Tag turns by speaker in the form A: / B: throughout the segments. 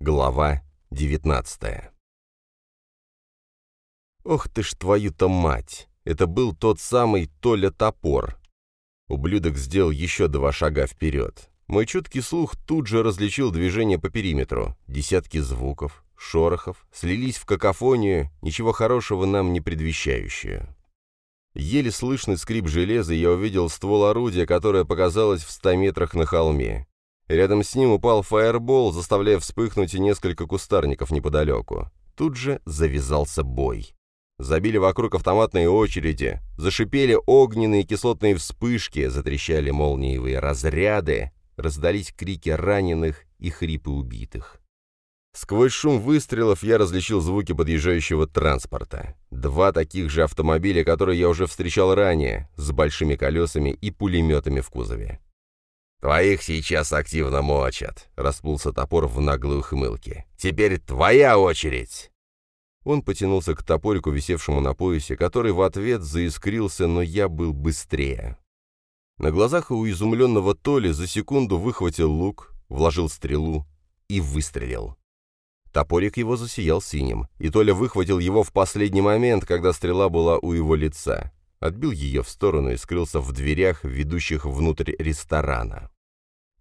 A: Глава 19 Ох ты ж твою-то мать! Это был тот самый Толя Топор. Ублюдок сделал еще два шага вперед. Мой чуткий слух тут же различил движение по периметру. Десятки звуков, шорохов, слились в какофонию, ничего хорошего нам не предвещающую. Еле слышный скрип железа, я увидел ствол орудия, которое показалось в ста метрах на холме. Рядом с ним упал фаербол, заставляя вспыхнуть и несколько кустарников неподалеку. Тут же завязался бой. Забили вокруг автоматные очереди, зашипели огненные кислотные вспышки, затрещали молниевые разряды, раздались крики раненых и хрипы убитых. Сквозь шум выстрелов я различил звуки подъезжающего транспорта. Два таких же автомобиля, которые я уже встречал ранее, с большими колесами и пулеметами в кузове. «Твоих сейчас активно мочат», — расплылся топор в наглой ухмылке. «Теперь твоя очередь!» Он потянулся к топорику, висевшему на поясе, который в ответ заискрился, но я был быстрее. На глазах у изумленного Толи за секунду выхватил лук, вложил стрелу и выстрелил. Топорик его засиял синим, и Толя выхватил его в последний момент, когда стрела была у его лица. Отбил ее в сторону и скрылся в дверях, ведущих внутрь ресторана.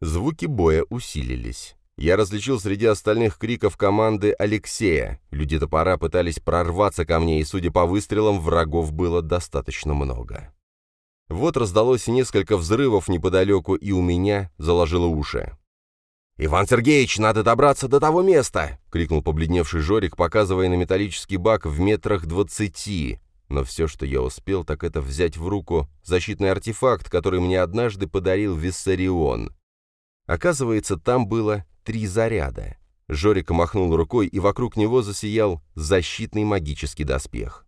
A: Звуки боя усилились. Я различил среди остальных криков команды Алексея. Люди топора пытались прорваться ко мне, и, судя по выстрелам, врагов было достаточно много. Вот раздалось несколько взрывов неподалеку, и у меня заложило уши. «Иван Сергеевич, надо добраться до того места!» — крикнул побледневший Жорик, показывая на металлический бак в метрах двадцати. Но все, что я успел, так это взять в руку защитный артефакт, который мне однажды подарил Виссарион. Оказывается, там было три заряда. Жорик махнул рукой, и вокруг него засиял защитный магический доспех.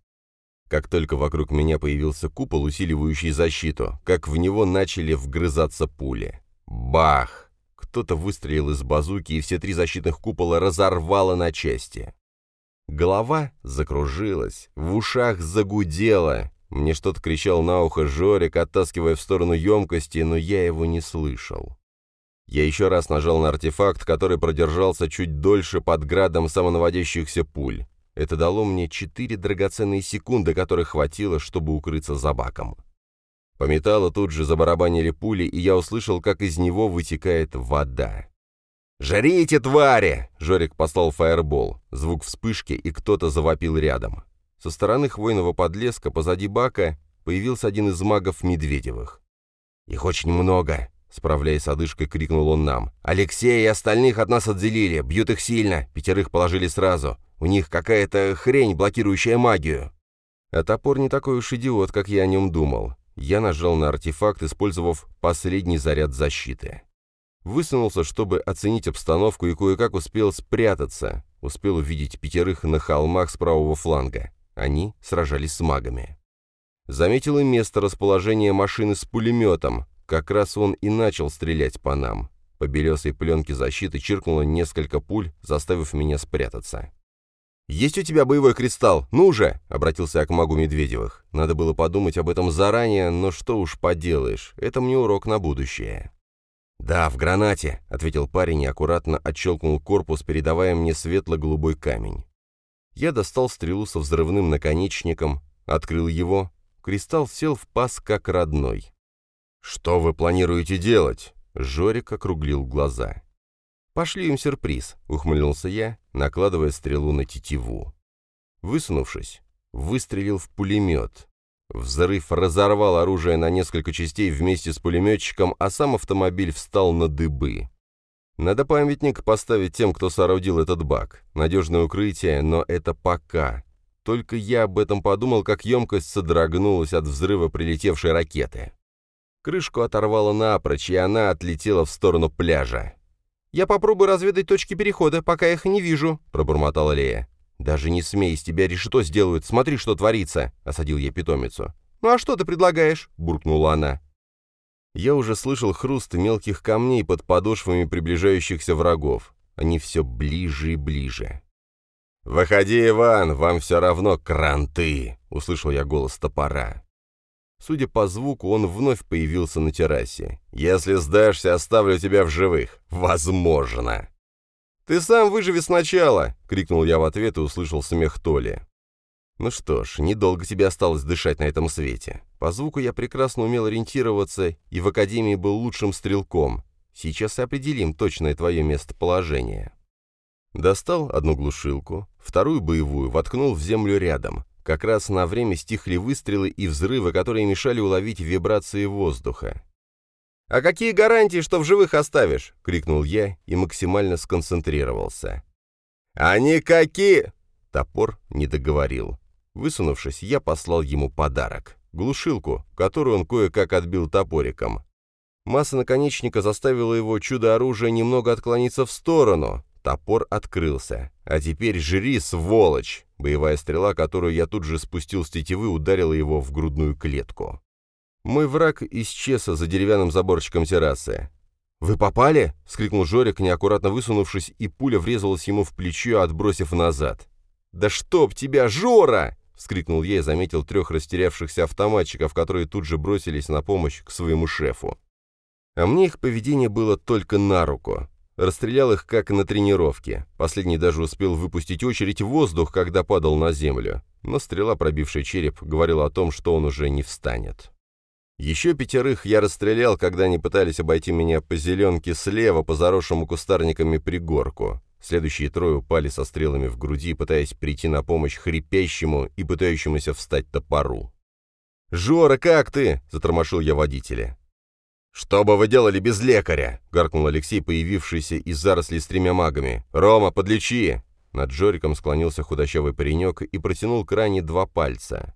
A: Как только вокруг меня появился купол, усиливающий защиту, как в него начали вгрызаться пули. Бах! Кто-то выстрелил из базуки, и все три защитных купола разорвало на части. Голова закружилась, в ушах загудела. Мне что-то кричал на ухо Жорик, оттаскивая в сторону емкости, но я его не слышал. Я еще раз нажал на артефакт, который продержался чуть дольше под градом самонаводящихся пуль. Это дало мне четыре драгоценные секунды, которых хватило, чтобы укрыться за баком. По металлу тут же забарабанили пули, и я услышал, как из него вытекает вода. «Жарите, твари!» — Жорик послал фаербол. Звук вспышки, и кто-то завопил рядом. Со стороны хвойного подлеска позади бака появился один из магов Медведевых. «Их очень много», Справляясь с одышкой, крикнул он нам. «Алексея и остальных от нас отделили, бьют их сильно, пятерых положили сразу. У них какая-то хрень, блокирующая магию». А топор не такой уж идиот, как я о нем думал. Я нажал на артефакт, использовав последний заряд защиты. Высунулся, чтобы оценить обстановку, и кое-как успел спрятаться. Успел увидеть пятерых на холмах с правого фланга. Они сражались с магами. Заметил и место расположения машины с пулеметом, как раз он и начал стрелять по нам. По белесой пленке защиты чиркнуло несколько пуль, заставив меня спрятаться. «Есть у тебя боевой кристалл? Ну же!» — обратился я к магу Медведевых. Надо было подумать об этом заранее, но что уж поделаешь, это мне урок на будущее. «Да, в гранате», — ответил парень и аккуратно отщелкнул корпус, передавая мне светло-голубой камень. Я достал стрелу со взрывным наконечником, открыл его. Кристалл сел в паз как родной. «Что вы планируете делать?» Жорик округлил глаза. «Пошли им сюрприз», — ухмыльнулся я, накладывая стрелу на тетиву. Высунувшись, выстрелил в пулемет. Взрыв разорвал оружие на несколько частей вместе с пулеметчиком, а сам автомобиль встал на дыбы. Надо памятник поставить тем, кто соорудил этот бак. Надежное укрытие, но это пока. Только я об этом подумал, как емкость содрогнулась от взрыва прилетевшей ракеты. Крышку оторвало напрочь, и она отлетела в сторону пляжа. «Я попробую разведать точки перехода, пока их не вижу», — пробормотала Лея. «Даже не смей, из тебя решето сделают, смотри, что творится», — осадил я питомицу. «Ну а что ты предлагаешь?» — буркнула она. Я уже слышал хруст мелких камней под подошвами приближающихся врагов. Они все ближе и ближе. «Выходи, Иван, вам все равно кранты!» — услышал я голос топора. Судя по звуку, он вновь появился на террасе. «Если сдашься, оставлю тебя в живых. Возможно!» «Ты сам выживи сначала!» — крикнул я в ответ и услышал смех Толи. Ну что ж, недолго тебе осталось дышать на этом свете. По звуку я прекрасно умел ориентироваться и в академии был лучшим стрелком. Сейчас и определим точное твое местоположение. Достал одну глушилку, вторую боевую воткнул в землю рядом. Как раз на время стихли выстрелы и взрывы, которые мешали уловить вибрации воздуха. «А какие гарантии, что в живых оставишь?» — крикнул я и максимально сконцентрировался. «А никакие!» — топор не договорил. Высунувшись, я послал ему подарок — глушилку, которую он кое-как отбил топориком. Масса наконечника заставила его чудо-оружие немного отклониться в сторону. Топор открылся. А теперь жри, сволочь! Боевая стрела, которую я тут же спустил с тетивы, ударила его в грудную клетку. Мой враг исчез за деревянным заборчиком террасы. «Вы попали?» — вскрикнул Жорик, неаккуратно высунувшись, и пуля врезалась ему в плечо, отбросив назад. «Да чтоб тебя, Жора!» — вскрикнул я и заметил трех растерявшихся автоматчиков, которые тут же бросились на помощь к своему шефу. А мне их поведение было только на руку. Расстрелял их как на тренировке. Последний даже успел выпустить очередь в воздух, когда падал на землю. Но стрела, пробившая череп, говорила о том, что он уже не встанет. Еще пятерых я расстрелял, когда они пытались обойти меня по зеленке слева, по заросшему кустарниками пригорку. Следующие трое упали со стрелами в груди, пытаясь прийти на помощь хрипящему и пытающемуся встать топору. «Жора, как ты?» — затормошил я водителя. «Что бы вы делали без лекаря?» — гаркнул Алексей, появившийся из зарослей с тремя магами. «Рома, подлечи!» Над Жориком склонился худощавый паренек и протянул к ране два пальца.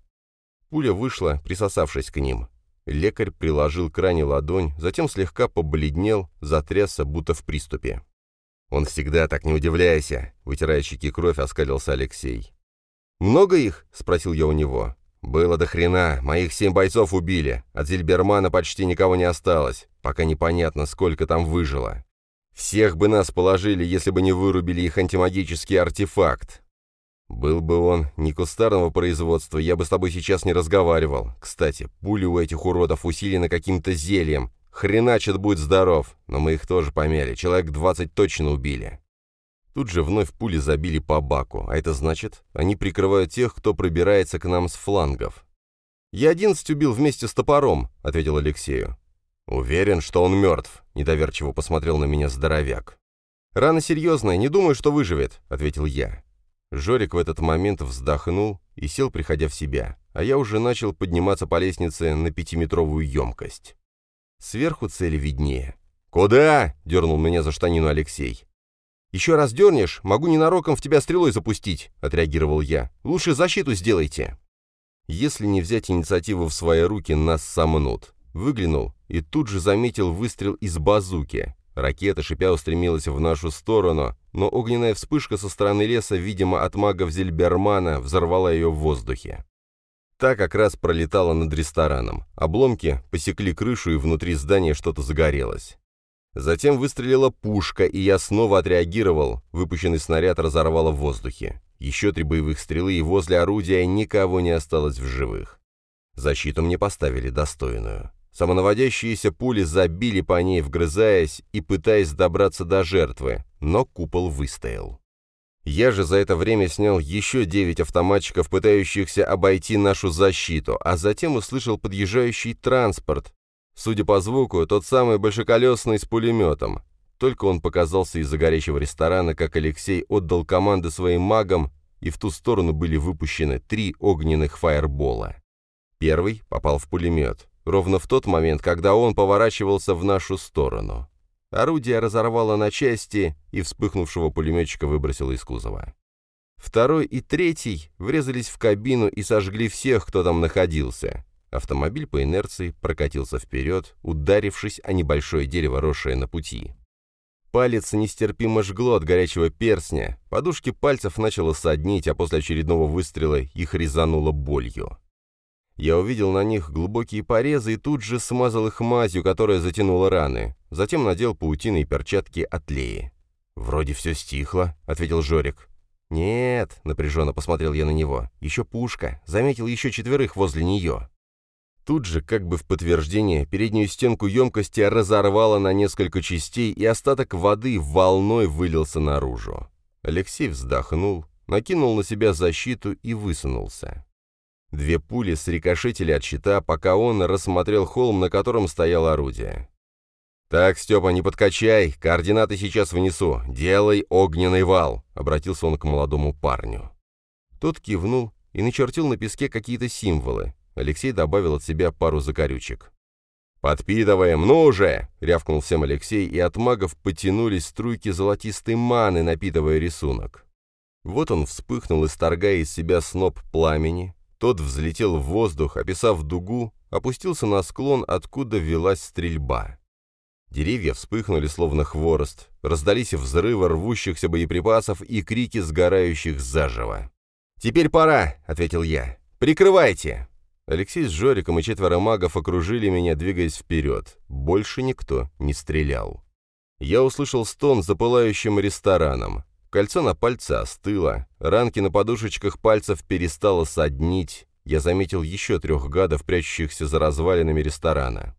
A: Пуля вышла, присосавшись к ним. Лекарь приложил к ране ладонь, затем слегка побледнел, затрясся, будто в приступе. «Он всегда так не удивляйся», — вытирая щеки кровь, оскалился Алексей. «Много их?» — спросил я у него. «Было до хрена. Моих семь бойцов убили. От Зильбермана почти никого не осталось. Пока непонятно, сколько там выжило. Всех бы нас положили, если бы не вырубили их антимагический артефакт. Был бы он не кустарного производства, я бы с тобой сейчас не разговаривал. Кстати, пули у этих уродов усилены каким-то зельем, Хреначит, будь здоров, но мы их тоже помяли, человек двадцать точно убили. Тут же вновь пули забили по баку, а это значит, они прикрывают тех, кто пробирается к нам с флангов. «Я одиннадцать убил вместе с топором», — ответил Алексею. «Уверен, что он мертв», — недоверчиво посмотрел на меня здоровяк. «Рана серьезная, не думаю, что выживет», — ответил я. Жорик в этот момент вздохнул и сел, приходя в себя, а я уже начал подниматься по лестнице на пятиметровую емкость. Сверху цели виднее. «Куда?» — дернул меня за штанину Алексей. «Еще раз дернешь, могу ненароком в тебя стрелой запустить», — отреагировал я. «Лучше защиту сделайте». Если не взять инициативу в свои руки, нас сомнут. Выглянул и тут же заметил выстрел из базуки. Ракета, шипя, устремилась в нашу сторону, но огненная вспышка со стороны леса, видимо, от магов Зельбермана, взорвала ее в воздухе. Та как раз пролетала над рестораном. Обломки посекли крышу, и внутри здания что-то загорелось. Затем выстрелила пушка, и я снова отреагировал. Выпущенный снаряд разорвало в воздухе. Еще три боевых стрелы, и возле орудия никого не осталось в живых. Защиту мне поставили достойную. Самонаводящиеся пули забили по ней, вгрызаясь и пытаясь добраться до жертвы, но купол выстоял. Я же за это время снял еще девять автоматчиков, пытающихся обойти нашу защиту, а затем услышал подъезжающий транспорт. Судя по звуку, тот самый большеколесный с пулеметом. Только он показался из-за горящего ресторана, как Алексей отдал команды своим магам, и в ту сторону были выпущены три огненных фаербола. Первый попал в пулемет, ровно в тот момент, когда он поворачивался в нашу сторону. Орудие разорвало на части и вспыхнувшего пулеметчика выбросило из кузова. Второй и третий врезались в кабину и сожгли всех, кто там находился. Автомобиль по инерции прокатился вперед, ударившись о небольшое дерево, росшее на пути. Палец нестерпимо жгло от горячего перстня, подушки пальцев начало соднить, а после очередного выстрела их резануло болью. Я увидел на них глубокие порезы и тут же смазал их мазью, которая затянула раны. Затем надел паутины и перчатки от Леи. «Вроде все стихло», — ответил Жорик. «Нет», — напряженно посмотрел я на него, — «еще пушка. Заметил еще четверых возле нее». Тут же, как бы в подтверждение, переднюю стенку емкости разорвало на несколько частей, и остаток воды волной вылился наружу. Алексей вздохнул, накинул на себя защиту и высунулся. Две пули срикошетили от щита, пока он рассмотрел холм, на котором стояло орудие. «Так, Степа, не подкачай, координаты сейчас внесу, делай огненный вал», — обратился он к молодому парню. Тот кивнул и начертил на песке какие-то символы. Алексей добавил от себя пару закорючек. «Подпитываем, ну уже!» — рявкнул всем Алексей, и от магов потянулись струйки золотистой маны, напитывая рисунок. Вот он вспыхнул, исторгая из себя сноп пламени, тот взлетел в воздух, описав дугу, опустился на склон, откуда велась стрельба. Деревья вспыхнули, словно хворост, раздались взрывы рвущихся боеприпасов и крики сгорающих заживо. «Теперь пора», — ответил я. «Прикрывайте!» Алексей с Жориком и четверо магов окружили меня, двигаясь вперед. Больше никто не стрелял. Я услышал стон за пылающим рестораном. Кольцо на пальце остыло, ранки на подушечках пальцев перестало соднить. Я заметил еще трех гадов, прячущихся за развалинами ресторана.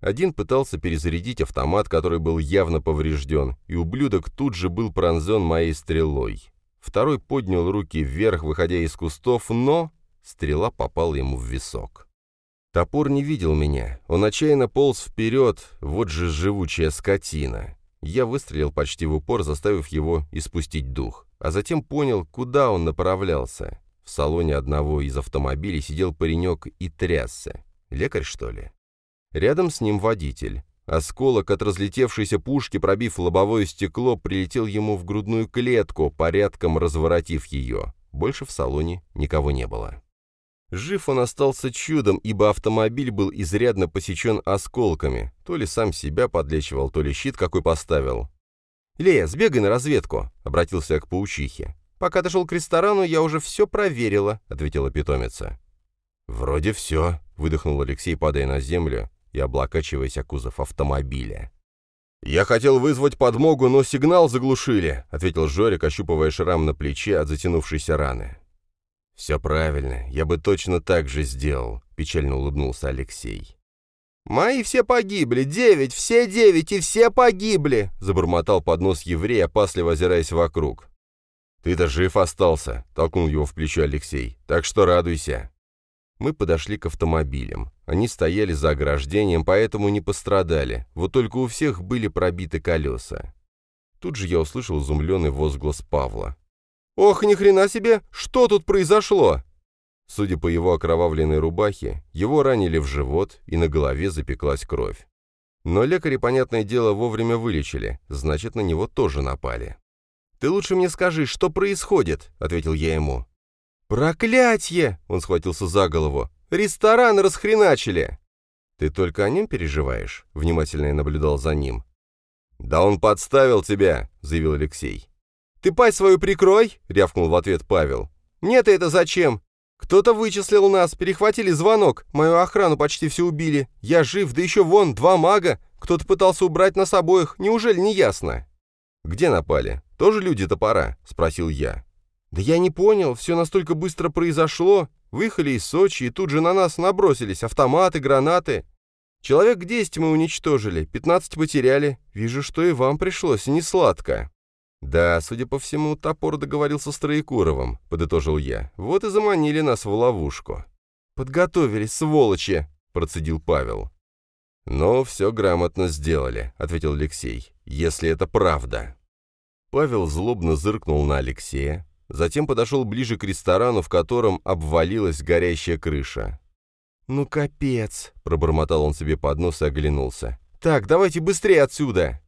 A: Один пытался перезарядить автомат, который был явно поврежден, и ублюдок тут же был пронзен моей стрелой. Второй поднял руки вверх, выходя из кустов, но стрела попала ему в висок. Топор не видел меня, он отчаянно полз вперед, вот же живучая скотина. Я выстрелил почти в упор, заставив его испустить дух, а затем понял, куда он направлялся. В салоне одного из автомобилей сидел паренек и трясся. Лекарь, что ли? Рядом с ним водитель. Осколок от разлетевшейся пушки, пробив лобовое стекло, прилетел ему в грудную клетку, порядком разворотив ее. Больше в салоне никого не было. Жив он остался чудом, ибо автомобиль был изрядно посечен осколками. То ли сам себя подлечивал, то ли щит какой поставил. «Лея, сбегай на разведку», — обратился я к паучихе. «Пока ты шел к ресторану, я уже все проверила», — ответила питомица. «Вроде все», — выдохнул Алексей, падая на землю и облокачиваясь о кузов автомобиля. «Я хотел вызвать подмогу, но сигнал заглушили», — ответил Жорик, ощупывая шрам на плече от затянувшейся раны. «Все правильно, я бы точно так же сделал», — печально улыбнулся Алексей. «Мои все погибли, девять, все девять и все погибли!» — забормотал под нос еврей, опасливо озираясь вокруг. «Ты-то жив остался», — толкнул его в плечо Алексей, — «так что радуйся». Мы подошли к автомобилям. Они стояли за ограждением, поэтому не пострадали, вот только у всех были пробиты колеса. Тут же я услышал изумленный возглас Павла. «Ох, ни хрена себе! Что тут произошло?» Судя по его окровавленной рубахе, его ранили в живот, и на голове запеклась кровь. Но лекари, понятное дело, вовремя вылечили, значит, на него тоже напали. «Ты лучше мне скажи, что происходит?» — ответил я ему. «Проклятье!» — он схватился за голову. «Ресторан расхреначили!» «Ты только о нем переживаешь?» — внимательно я наблюдал за ним. «Да он подставил тебя!» — заявил Алексей. «Ты пасть свою прикрой!» — рявкнул в ответ Павел. «Мне-то это зачем? Кто-то вычислил нас, перехватили звонок, мою охрану почти все убили. Я жив, да еще вон, два мага. Кто-то пытался убрать нас обоих, неужели не ясно?» «Где напали? Тоже люди топора?» — спросил я. «Да я не понял, все настолько быстро произошло. Выехали из Сочи и тут же на нас набросились автоматы, гранаты. Человек десять мы уничтожили, пятнадцать потеряли. Вижу, что и вам пришлось не сладко. «Да, судя по всему, топор договорился с Троекуровым», — подытожил я. «Вот и заманили нас в ловушку». «Подготовились, сволочи!» — процедил Павел. «Но все грамотно сделали», — ответил Алексей, — «если это правда». Павел злобно зыркнул на Алексея, затем подошел ближе к ресторану, в котором обвалилась горящая крыша. «Ну капец!» — пробормотал он себе под нос и оглянулся. «Так, давайте быстрее отсюда!»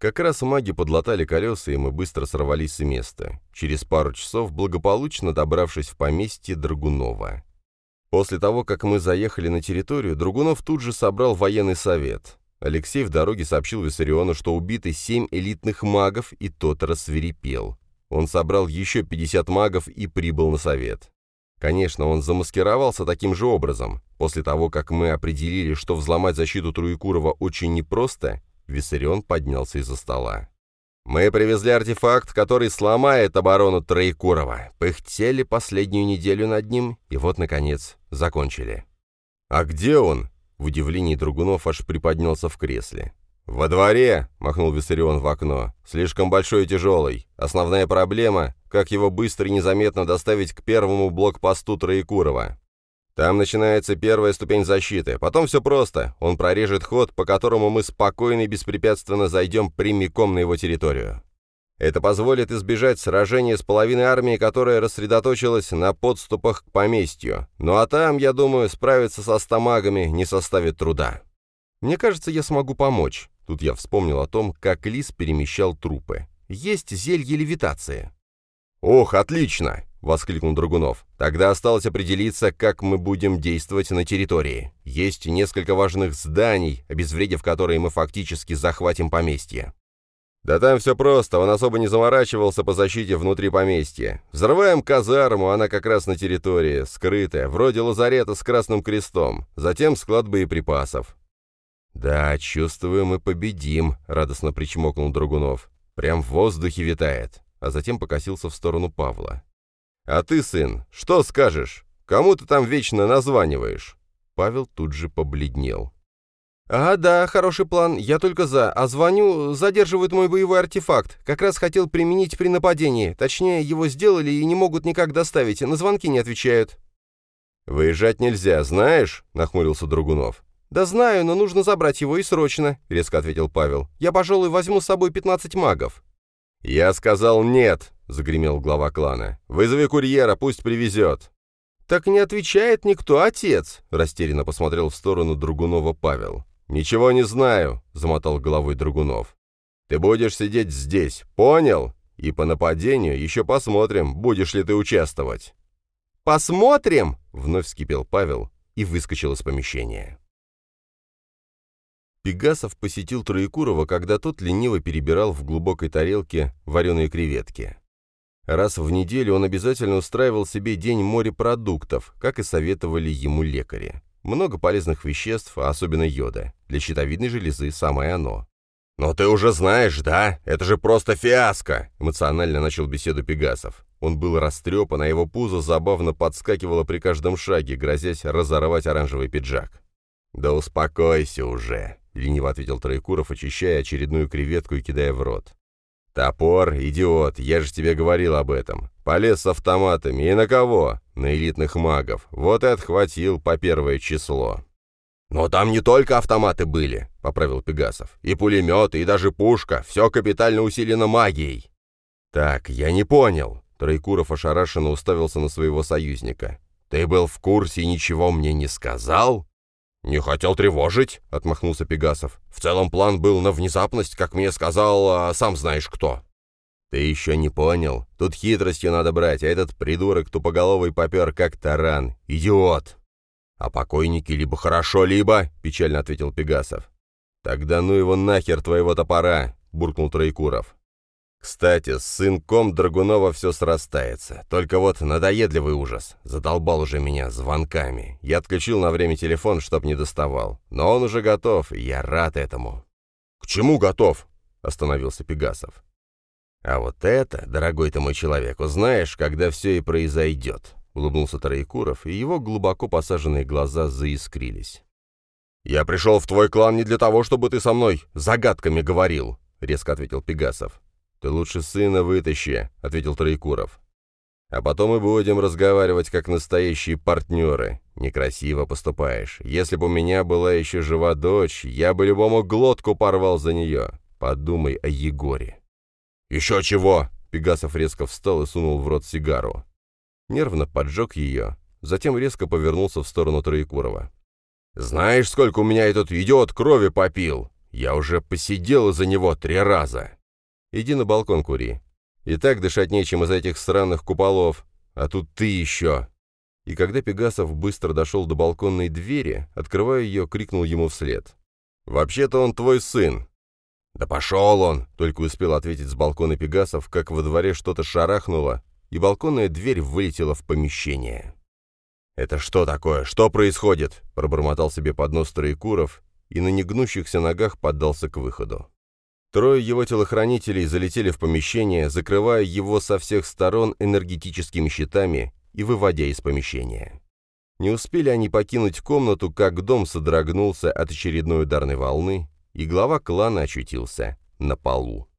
A: Как раз маги подлатали колеса, и мы быстро сорвались с места, через пару часов благополучно добравшись в поместье Драгунова. После того, как мы заехали на территорию, Драгунов тут же собрал военный совет. Алексей в дороге сообщил Виссариону, что убиты семь элитных магов, и тот рассверепел. Он собрал еще 50 магов и прибыл на совет. Конечно, он замаскировался таким же образом. После того, как мы определили, что взломать защиту Труекурова очень непросто, Виссарион поднялся из-за стола. «Мы привезли артефакт, который сломает оборону Троекурова. Пыхтели последнюю неделю над ним, и вот, наконец, закончили». «А где он?» В удивлении Другунов аж приподнялся в кресле. «Во дворе!» — махнул Виссарион в окно. «Слишком большой и тяжелый. Основная проблема — как его быстро и незаметно доставить к первому блокпосту Троекурова. Там начинается первая ступень защиты. Потом все просто. Он прорежет ход, по которому мы спокойно и беспрепятственно зайдем прямиком на его территорию. Это позволит избежать сражения с половиной армии, которая рассредоточилась на подступах к поместью. Ну а там, я думаю, справиться со стамагами не составит труда. Мне кажется, я смогу помочь. Тут я вспомнил о том, как лис перемещал трупы. Есть зелье левитации. «Ох, отлично!» — воскликнул Драгунов. «Тогда осталось определиться, как мы будем действовать на территории. Есть несколько важных зданий, обезвредив которые мы фактически захватим поместье. «Да там все просто, он особо не заморачивался по защите внутри поместья. Взрываем казарму, она как раз на территории, скрытая, вроде лазарета с красным крестом, затем склад боеприпасов. «Да, чувствую, мы победим», — радостно причмокнул Драгунов. «Прям в воздухе витает», а затем покосился в сторону Павла. «А ты, сын, что скажешь? Кому ты там вечно названиваешь?» Павел тут же побледнел. «Ага, да, хороший план, я только за. А звоню, задерживают мой боевой артефакт. Как раз хотел применить при нападении. Точнее, его сделали и не могут никак доставить, на звонки не отвечают». «Выезжать нельзя, знаешь?» — нахмурился Другунов. «Да знаю, но нужно забрать его и срочно», — резко ответил Павел. «Я, пожалуй, возьму с собой 15 магов». «Я сказал нет», — загремел глава клана. «Вызови курьера, пусть привезет». «Так не отвечает никто, отец», — растерянно посмотрел в сторону Другунова Павел. «Ничего не знаю», — замотал головой Другунов. «Ты будешь сидеть здесь, понял? И по нападению еще посмотрим, будешь ли ты участвовать».
B: «Посмотрим!»
A: — вновь вскипел Павел и выскочил из помещения. Пегасов посетил Троекурова, когда тот лениво перебирал в глубокой тарелке вареные креветки. Раз в неделю он обязательно устраивал себе день морепродуктов, как и советовали ему лекари. Много полезных веществ, а особенно йода. Для щитовидной железы самое оно. «Но ты уже знаешь, да? Это же просто фиаско!» Эмоционально начал беседу Пегасов. Он был растрепан, а его пузо забавно подскакивало при каждом шаге, грозясь разорвать оранжевый пиджак. «Да успокойся уже!» — лениво ответил Троекуров, очищая очередную креветку и кидая в рот. «Топор, идиот, я же тебе говорил об этом. Полез с автоматами. И на кого? На элитных магов. Вот и отхватил по первое число». «Но там не только автоматы были», — поправил Пегасов. «И пулеметы, и даже пушка. Все капитально усилено магией». «Так, я не понял». Троекуров ошарашенно уставился на своего союзника. «Ты был в курсе и ничего мне не сказал?» «Не хотел тревожить», — отмахнулся Пегасов. «В целом план был на внезапность, как мне сказал, а сам знаешь кто». «Ты еще не понял. Тут хитростью надо брать, а этот придурок тупоголовый попер как таран. Идиот!» «А покойники либо хорошо, либо...» — печально ответил Пегасов. «Тогда ну его нахер твоего топора!» — буркнул Троекуров. Кстати, с сынком Драгунова все срастается. Только вот надоедливый ужас. Задолбал уже меня звонками. Я отключил на время телефон, чтоб не доставал. Но он уже готов, и я рад этому. «К чему готов?» — остановился Пегасов. «А вот это, дорогой ты мой человек, узнаешь, когда все и произойдет», — улыбнулся Троекуров, и его глубоко посаженные глаза заискрились. «Я пришел в твой клан не для того, чтобы ты со мной загадками говорил», — резко ответил Пегасов. «Ты лучше сына вытащи», — ответил Троекуров. «А потом мы будем разговаривать как настоящие партнеры. Некрасиво поступаешь. Если бы у меня была еще жива дочь, я бы любому глотку порвал за нее. Подумай о Егоре». «Еще чего!» — Пегасов резко встал и сунул в рот сигару. Нервно поджег ее, затем резко повернулся в сторону Троекурова. «Знаешь, сколько у меня этот идиот крови попил? Я уже посидел из-за него три раза!» Иди на балкон кури. И так дышать нечем из этих странных куполов. А тут ты еще!» И когда Пегасов быстро дошел до балконной двери, открывая ее, крикнул ему вслед. «Вообще-то он твой сын!» «Да пошел он!» — только успел ответить с балкона Пегасов, как во дворе что-то шарахнуло, и балконная дверь вылетела в помещение. «Это что такое? Что происходит?» — пробормотал себе под нос Троекуров и на негнущихся ногах поддался к выходу. Трое его телохранителей залетели в помещение, закрывая его со всех сторон энергетическими щитами и выводя из помещения. Не успели они покинуть комнату, как дом содрогнулся от очередной ударной волны, и глава клана очутился на полу.